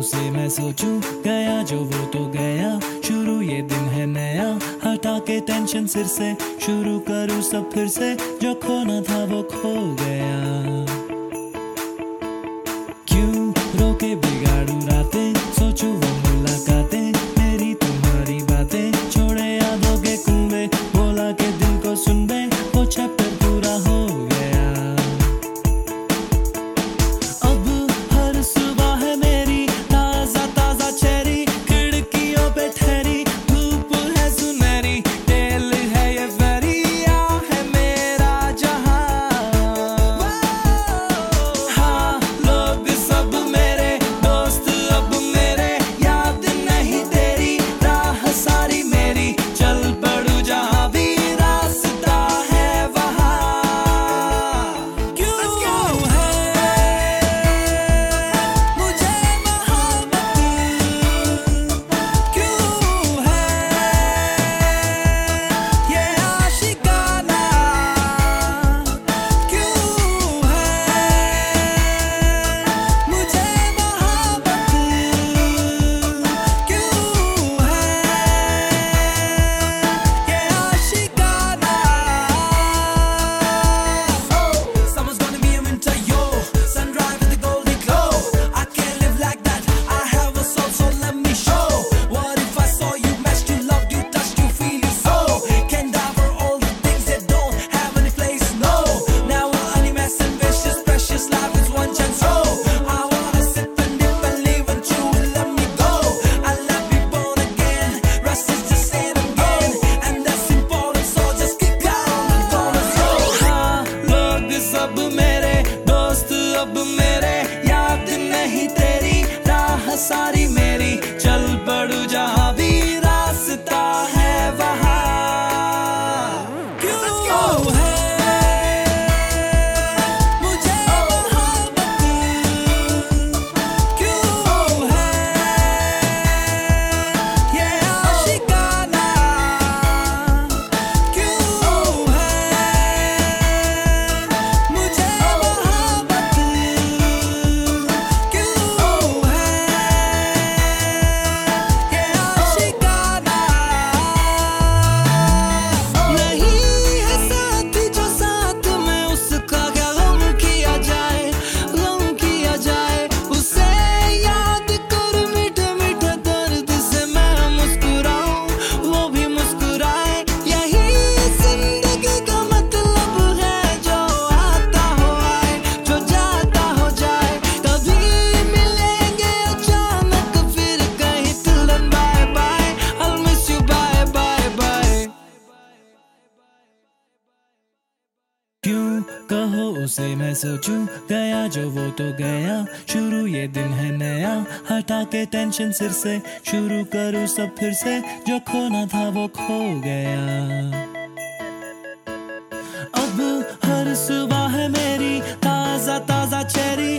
उसे मैं सोचूं, गया जो वो तो गया। शुरू ये दिन है नया, हटा के टेंशन सिर से। शुरू करूँ सब फिर से, जो खोना था वो खो गया। अब मेरे याद नहीं तेरी राह सारी कहो उसे मैं सोचूं, गया जो वो तो गया। शुरू ये दिन है नया, हटा के टेंशन सिर से। शुरू करूँ सब फिर से, जो खोना था वो खो गया। अब हर सुबह है मेरी ताज़ा ताज़ा चेरी